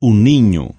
un niño.